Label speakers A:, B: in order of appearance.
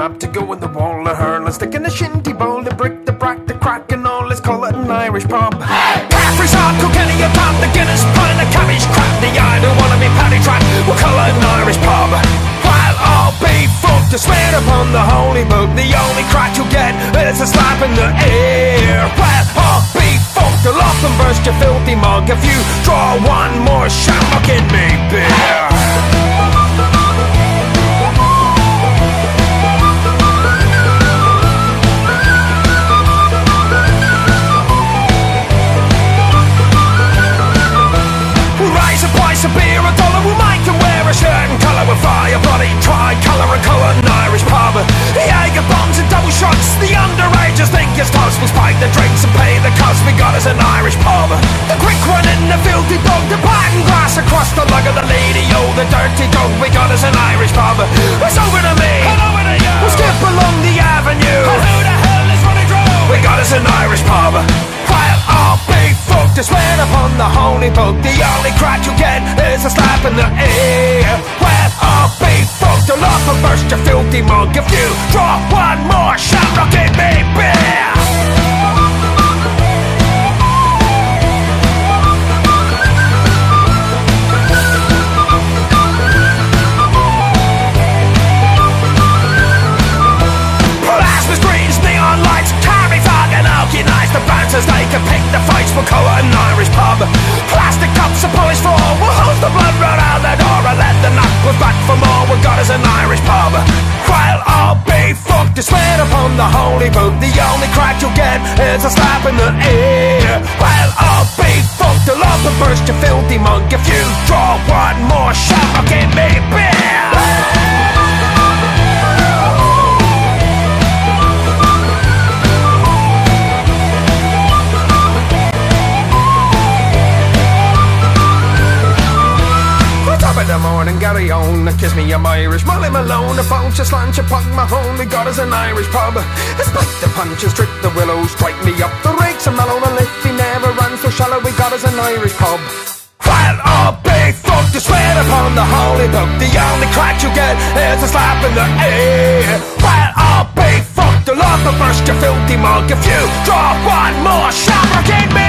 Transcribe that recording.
A: up to go in the wall to hurl. Stick in the shinty bowl, the brick, the brack, the crack, and all. Let's call it an Irish pub. Caffrey's hard, Kilkenny, a pub, the Guinness, pint, the cabbage crap, the I don't wanna be paddy track. We'll call it an Irish pub. While all be fucked to swear upon the holy book, the only crack you'll get is a slap in the air. While all be fucked, you'll often burst your filthy mug if you draw one more across the lug of the lady. Oh, the dirty dog. We got us an Irish pub. It's over to me. And over to you. We'll skip along the avenue. And who the hell is running through? We got us an Irish pub. While I'll be fucked to swear upon the holy book The only crack you get is a slap in the ear Well, I'll be fucked I'll off and burst your filthy mug If you draw one more shamrock in me beer pick the fights We'll call it an Irish pub. Plastic cups are polished for all. We'll hose the blood right out the door And let the knuckles back for more. We got us an Irish pub. While I'll be fucked. To swear upon the holy book The only crack you'll get is a slap in the ear. While I'll be fucked. I'll burst your filthy mug. If you draw one more shot I'll give me beer Gary on? Kiss me, I'm Irish. Molly Malone, a bounce, a slant, a my home. We got us an Irish pub. Spike the punches, trip the willows, strike me up the rakes. And Mallow, the Liffey never ran so shallow. We got us an Irish pub. While all big fuck to swear upon the holy book, the only crack you get is a slap in the ear. While all big fuck to love the burst your filthy mug if you draw one more shot.